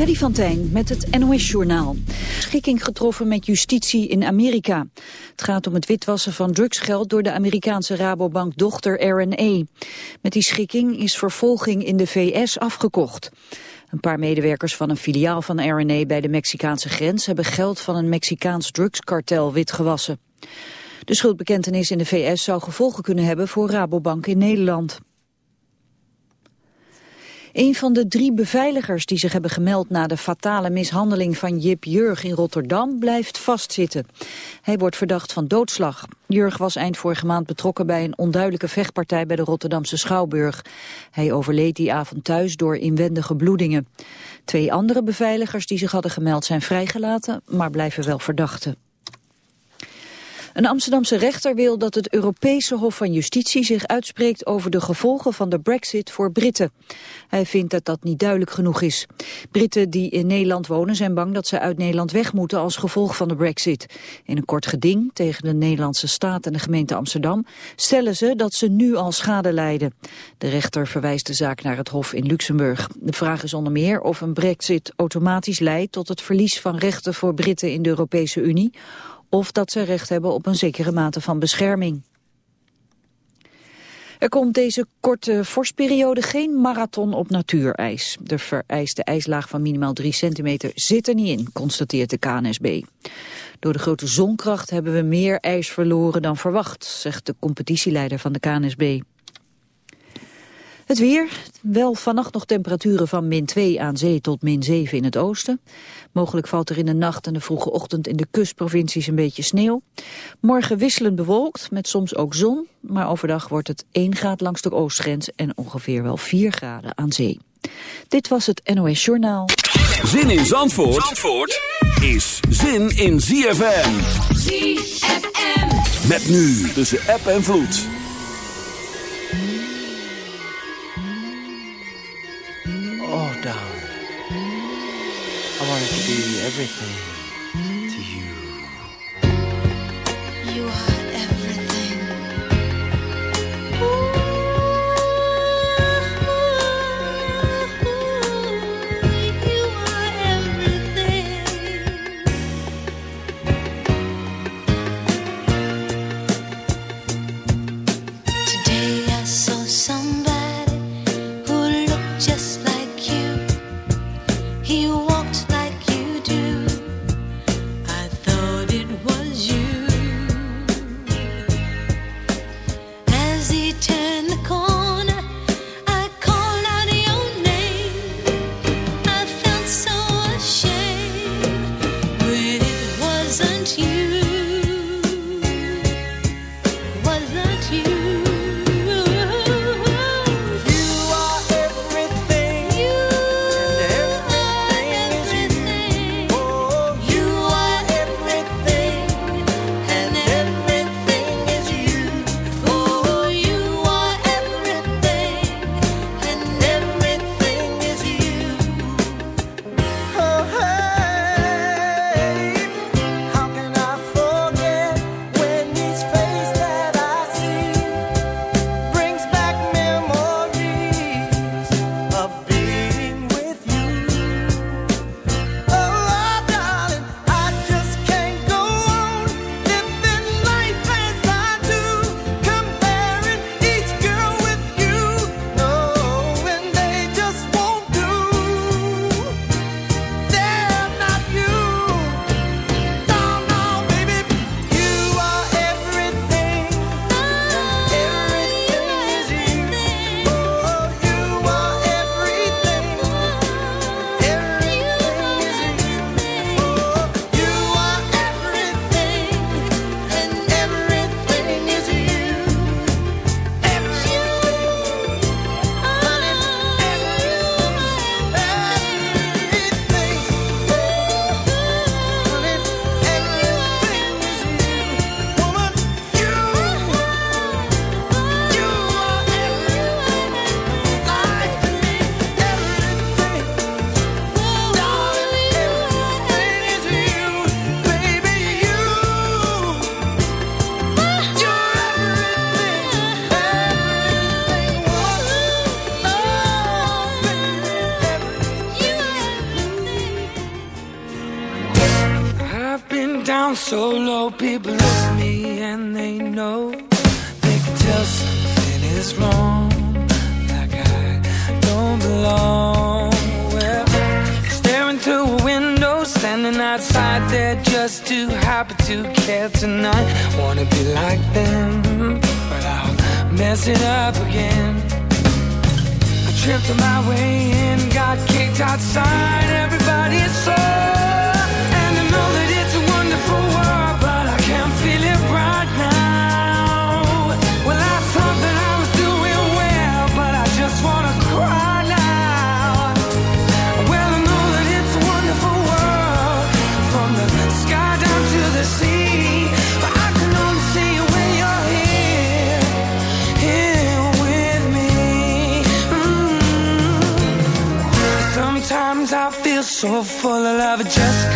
Freddy van Tijn met het NOS-journaal. Schikking getroffen met justitie in Amerika. Het gaat om het witwassen van drugsgeld door de Amerikaanse Rabobank-dochter RNA. Met die schikking is vervolging in de VS afgekocht. Een paar medewerkers van een filiaal van RNA bij de Mexicaanse grens... hebben geld van een Mexicaans drugskartel witgewassen. De schuldbekentenis in de VS zou gevolgen kunnen hebben voor Rabobank in Nederland. Een van de drie beveiligers die zich hebben gemeld na de fatale mishandeling van Jip Jurg in Rotterdam blijft vastzitten. Hij wordt verdacht van doodslag. Jurg was eind vorige maand betrokken bij een onduidelijke vechtpartij bij de Rotterdamse Schouwburg. Hij overleed die avond thuis door inwendige bloedingen. Twee andere beveiligers die zich hadden gemeld zijn vrijgelaten, maar blijven wel verdachten. Een Amsterdamse rechter wil dat het Europese Hof van Justitie zich uitspreekt over de gevolgen van de brexit voor Britten. Hij vindt dat dat niet duidelijk genoeg is. Britten die in Nederland wonen zijn bang dat ze uit Nederland weg moeten als gevolg van de brexit. In een kort geding tegen de Nederlandse staat en de gemeente Amsterdam stellen ze dat ze nu al schade lijden. De rechter verwijst de zaak naar het Hof in Luxemburg. De vraag is onder meer of een brexit automatisch leidt tot het verlies van rechten voor Britten in de Europese Unie of dat ze recht hebben op een zekere mate van bescherming. Er komt deze korte vorstperiode geen marathon op natuurijs. De vereiste ijslaag van minimaal 3 centimeter zit er niet in, constateert de KNSB. Door de grote zonkracht hebben we meer ijs verloren dan verwacht, zegt de competitieleider van de KNSB. Het weer, wel vannacht nog temperaturen van min 2 aan zee tot min 7 in het oosten. Mogelijk valt er in de nacht en de vroege ochtend in de kustprovincies een beetje sneeuw. Morgen wisselend bewolkt, met soms ook zon. Maar overdag wordt het 1 graad langs de oostgrens en ongeveer wel 4 graden aan zee. Dit was het NOS Journaal. Zin in Zandvoort, Zandvoort is zin in ZFM. ZFM. Met nu tussen app en vloed. Everything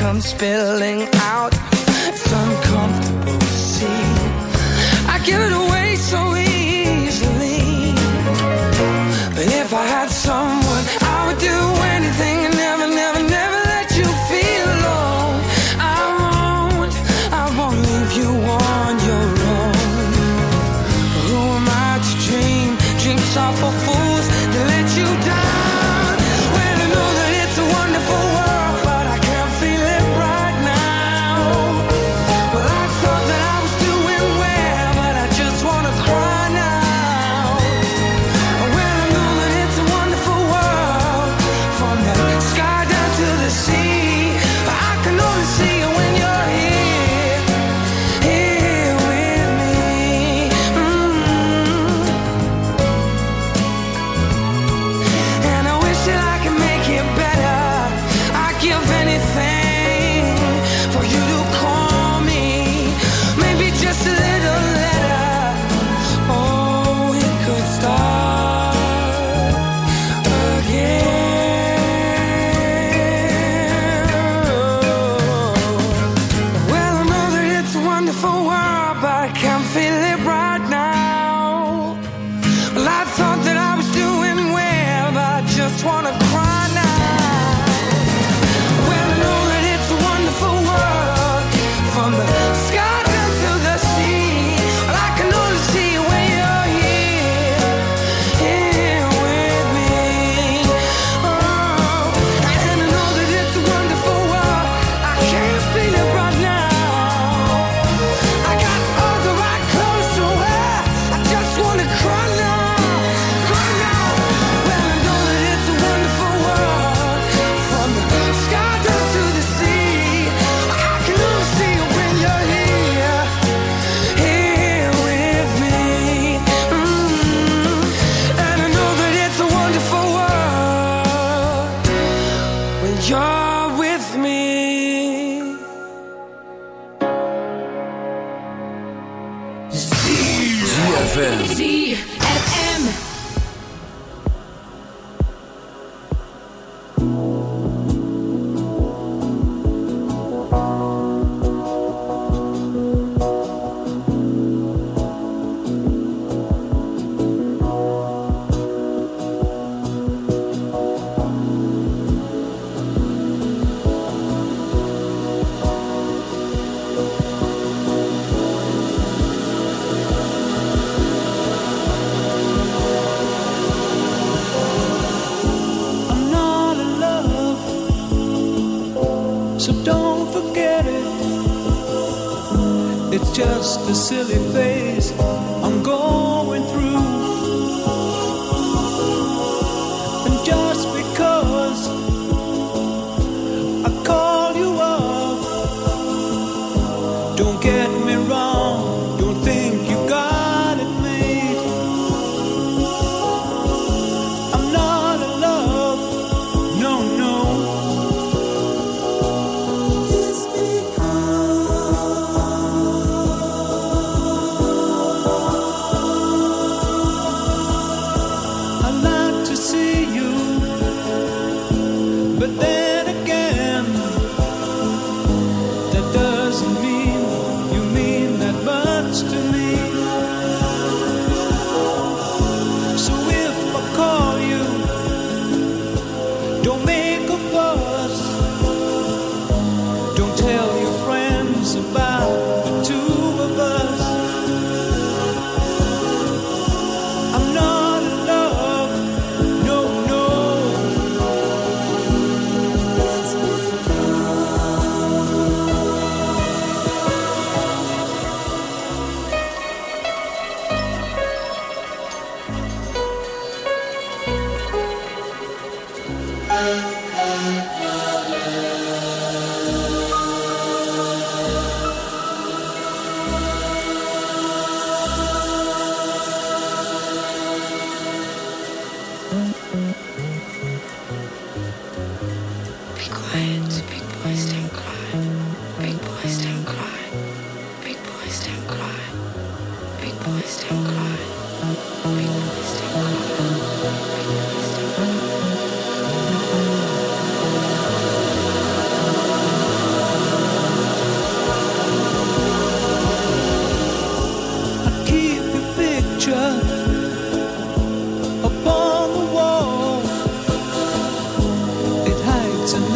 comes spilling out.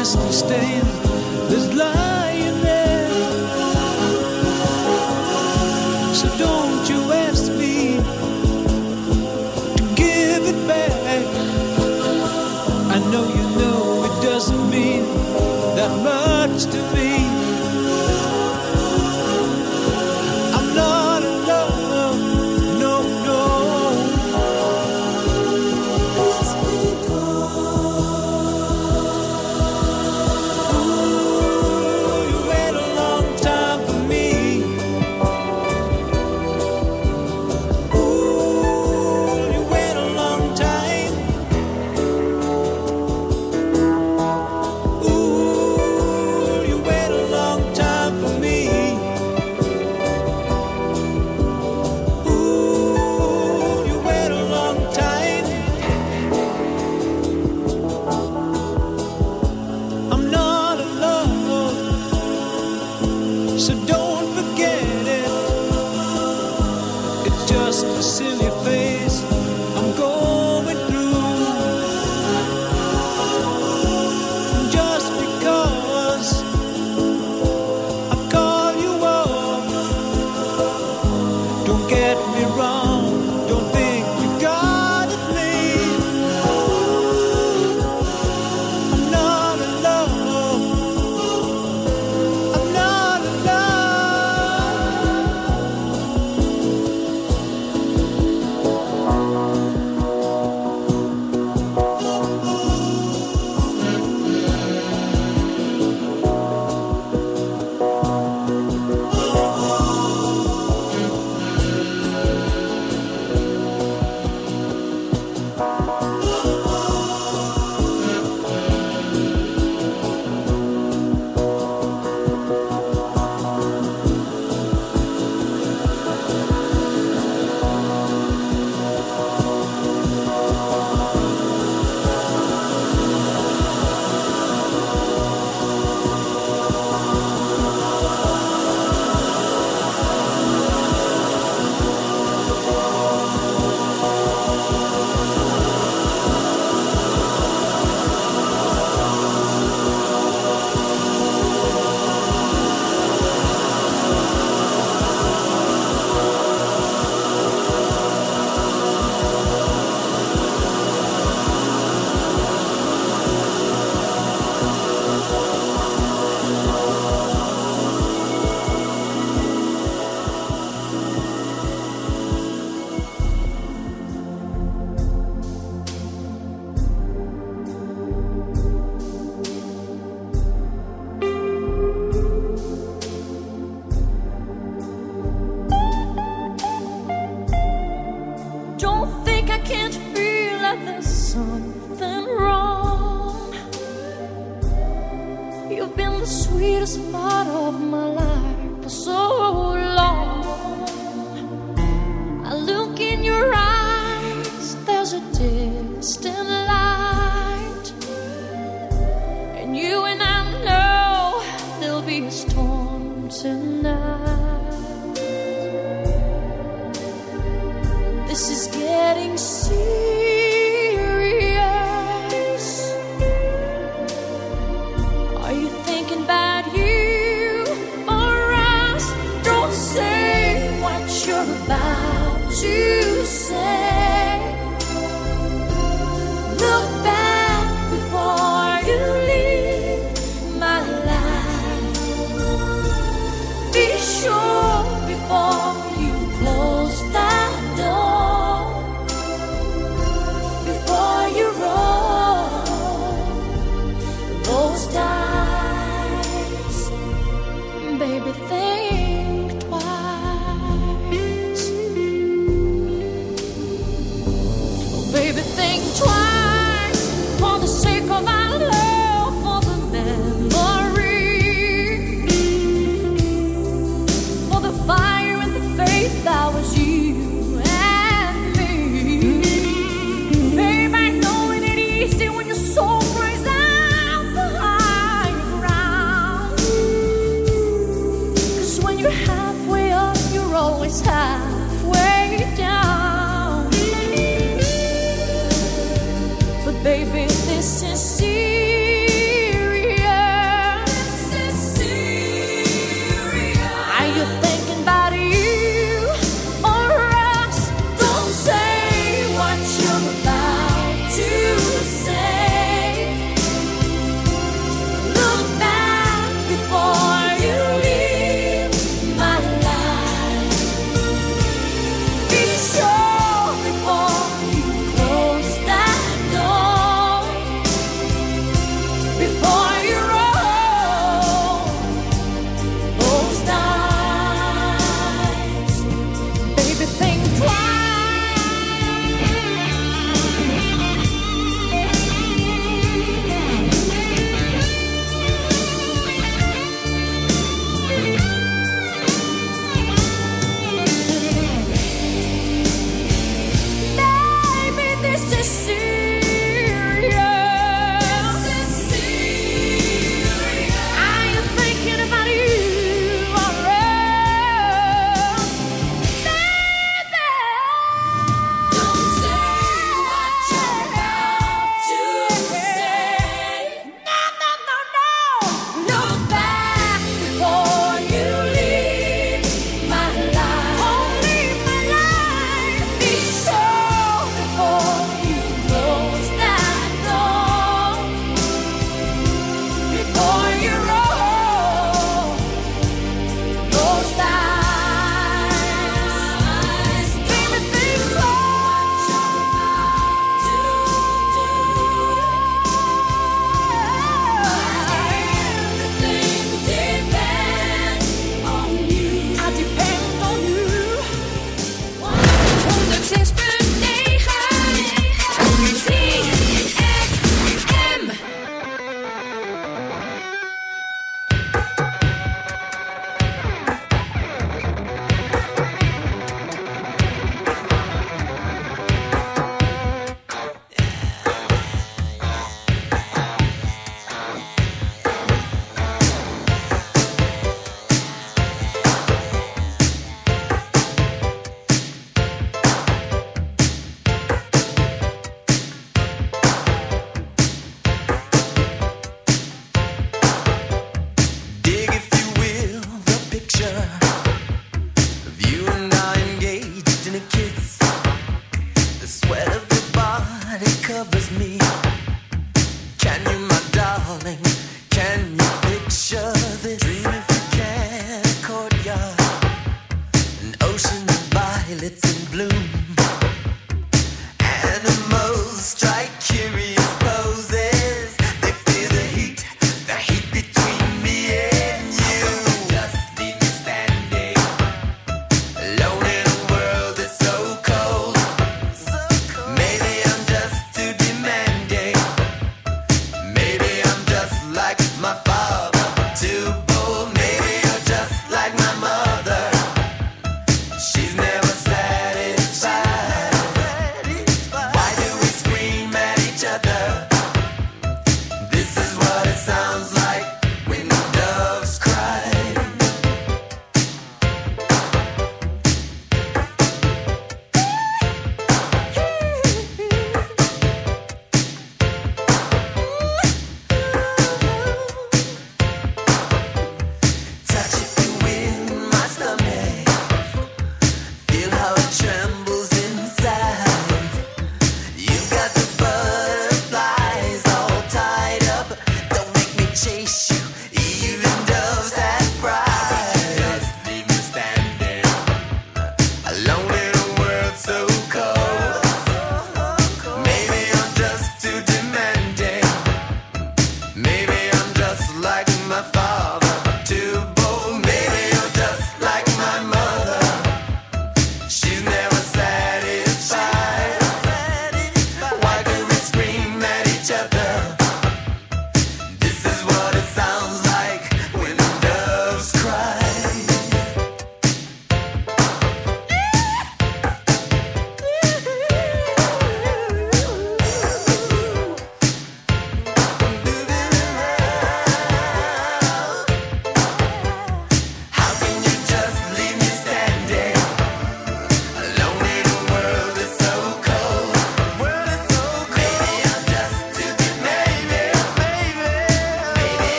Hides a nasty stain that's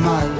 my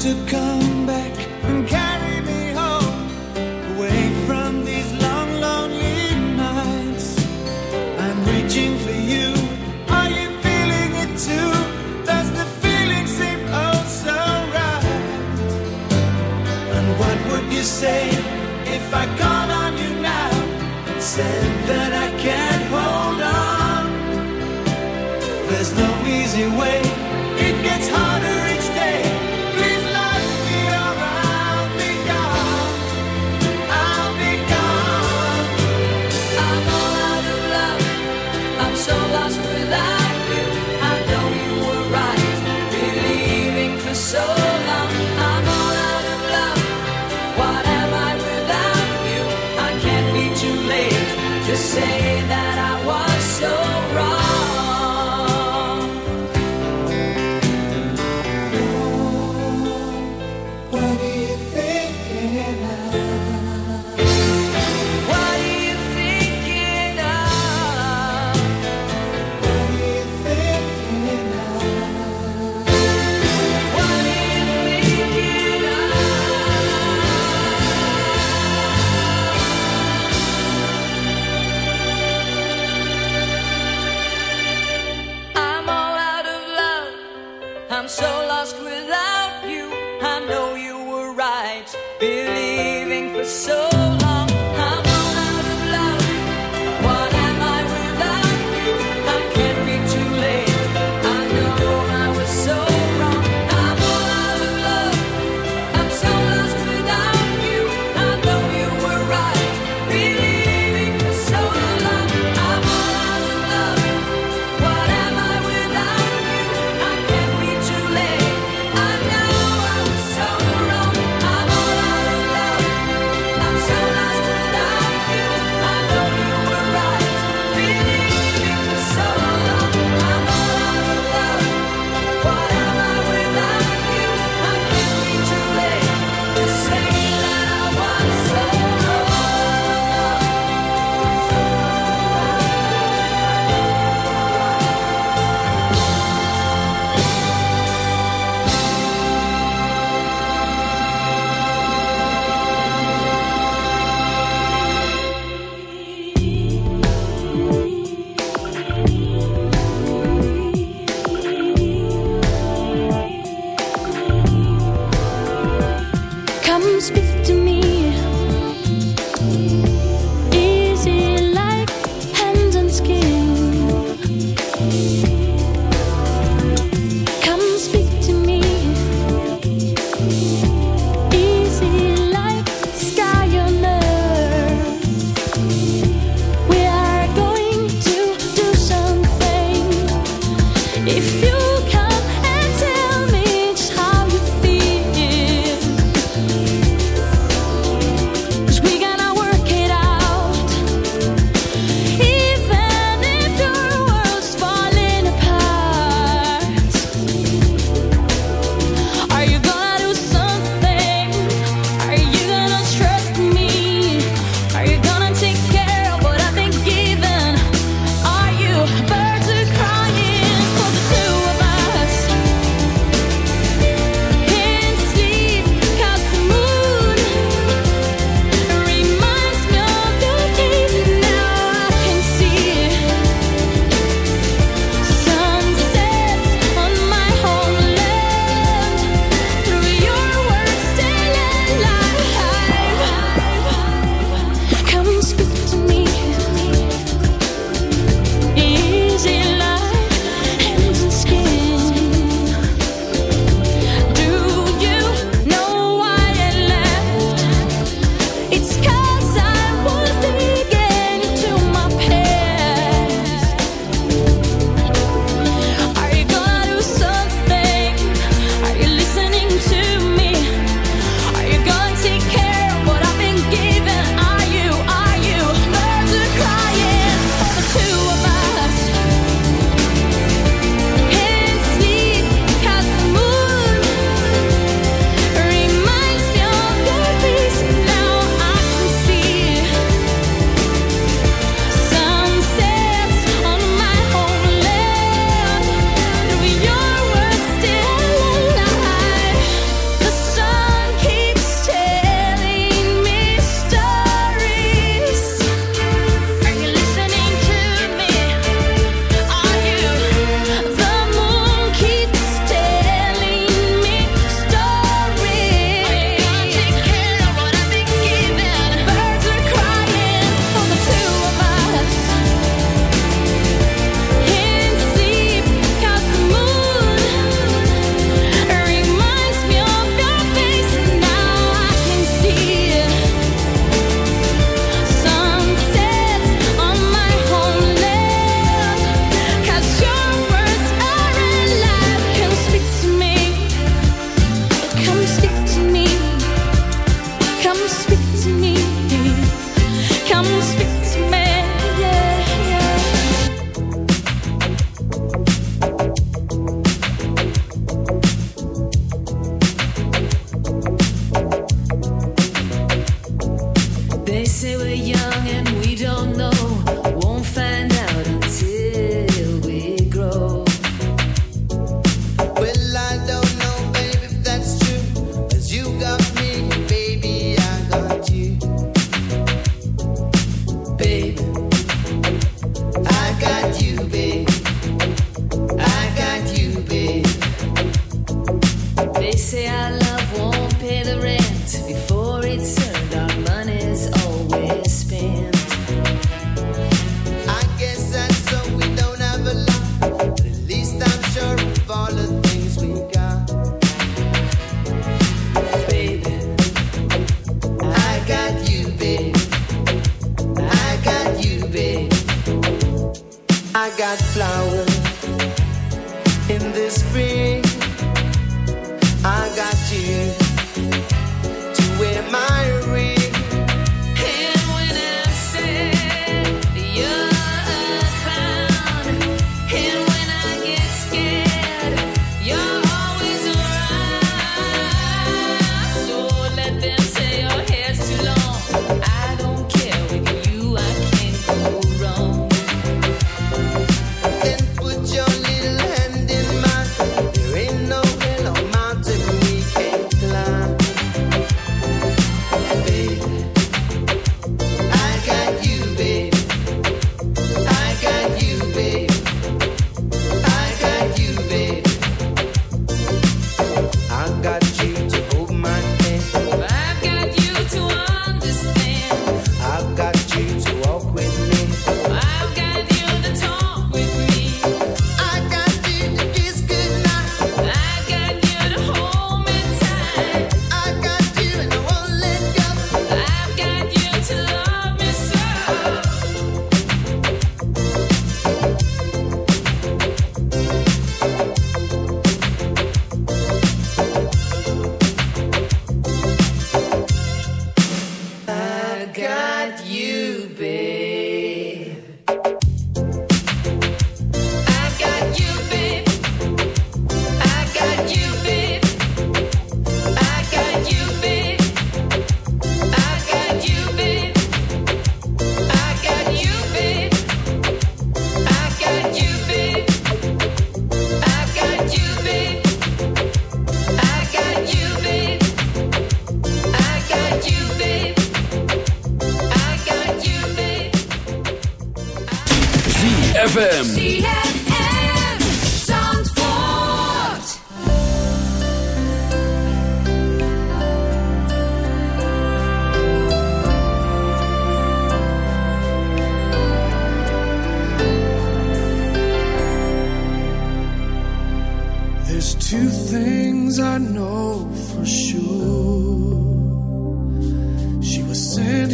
say that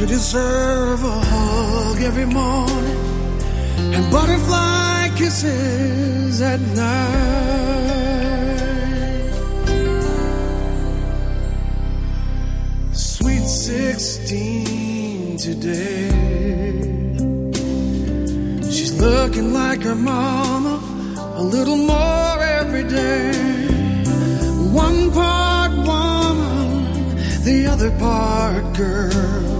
to deserve a hug every morning and butterfly kisses at night. Sweet sixteen today. She's looking like her mama a little more every day. One part woman, the other part girl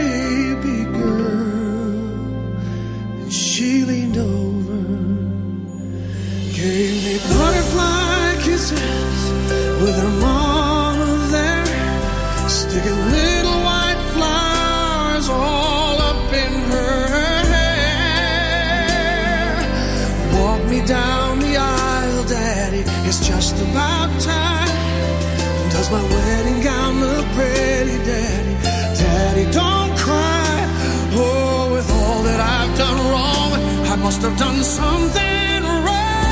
just about time. Does my wedding gown look pretty, Daddy? Daddy, don't cry. Oh, with all that I've done wrong, I must have done something right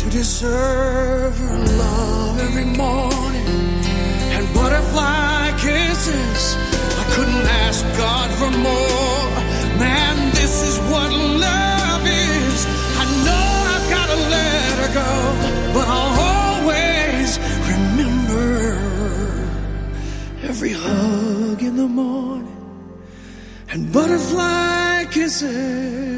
to deserve her love every morning and butterfly kisses. I couldn't ask God for more. Man, this is what love go, but I'll always remember every hug in the morning and butterfly kisses.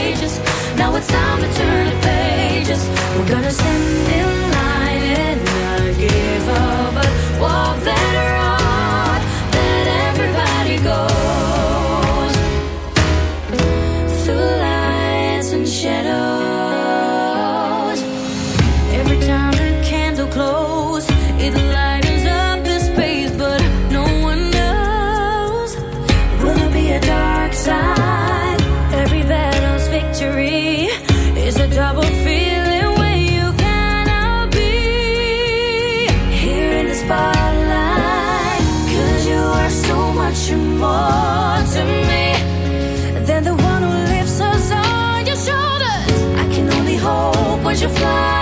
We're gonna stand in line and not give up, walk that hope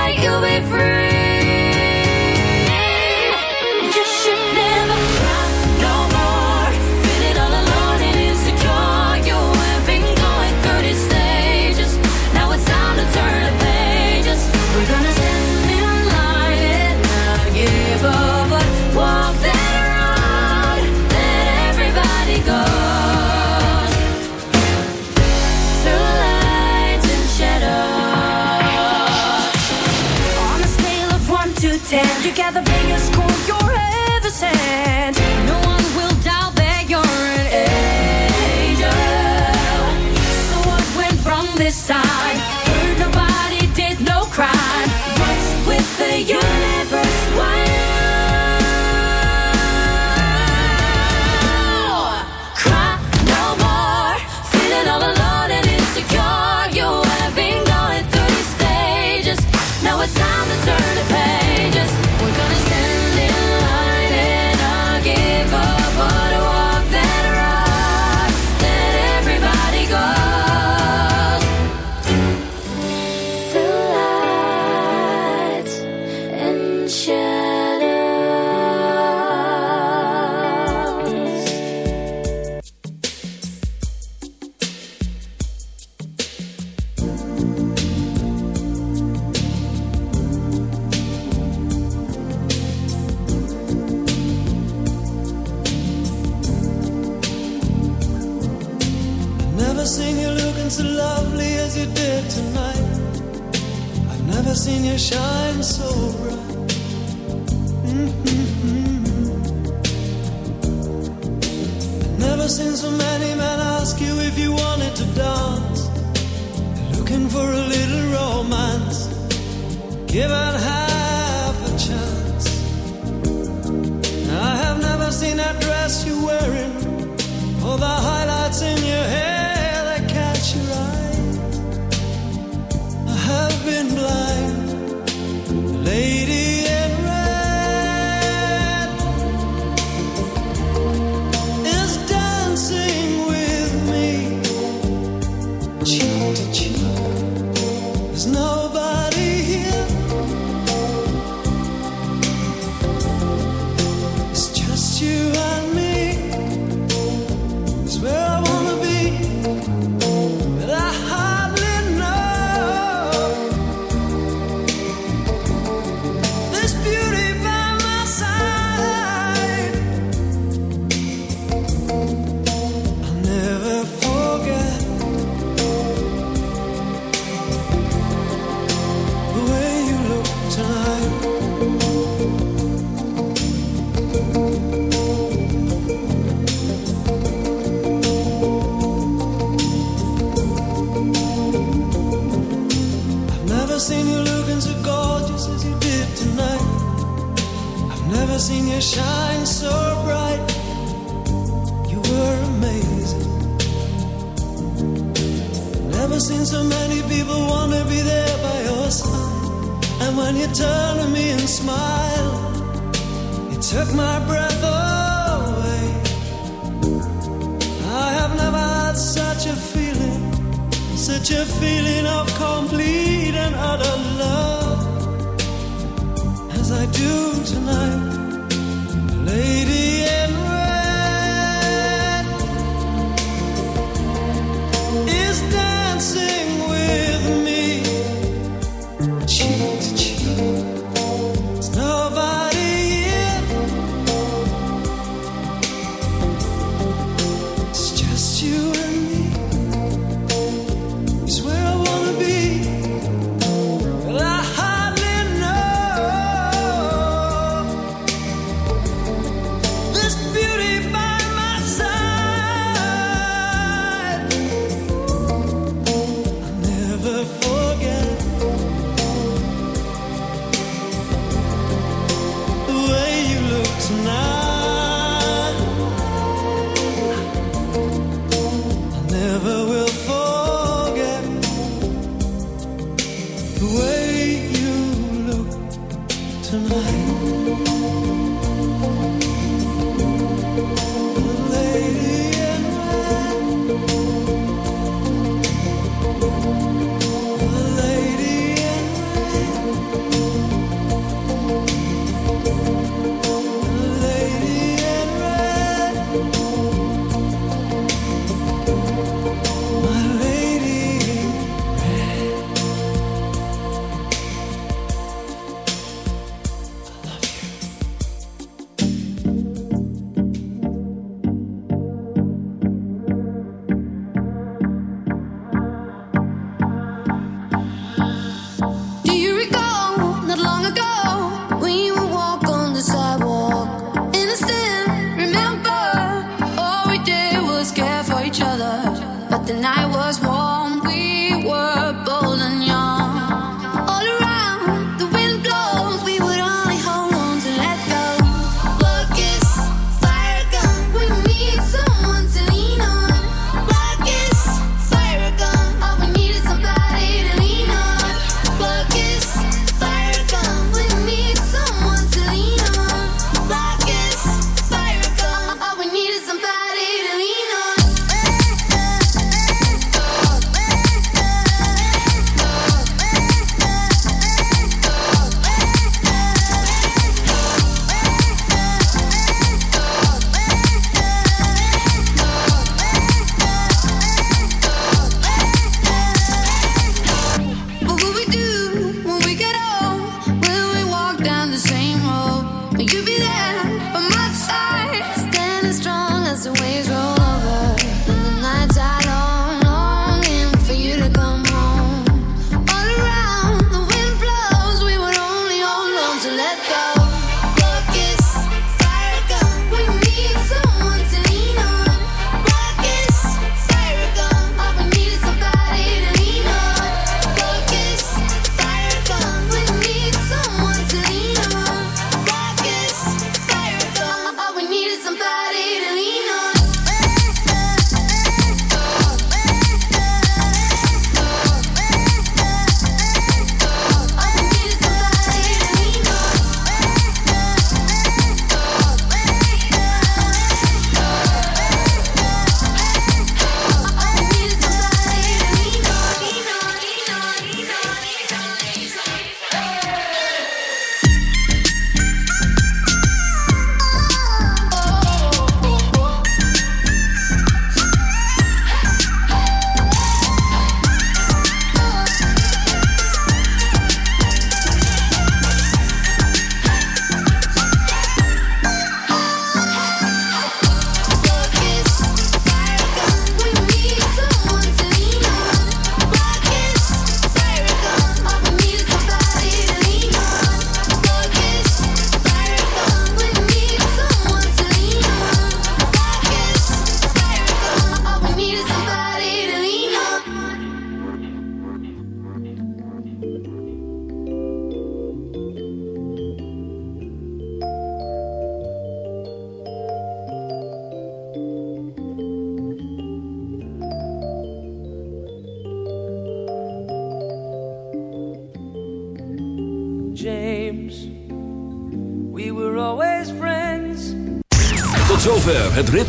seen you shine so bright. You were amazing. Never seen so many people want to be there by your side. And when you turn to me and smile, it took my breath away. I have never had such a feeling, such a feeling of complete and utter love as I do tonight dancing.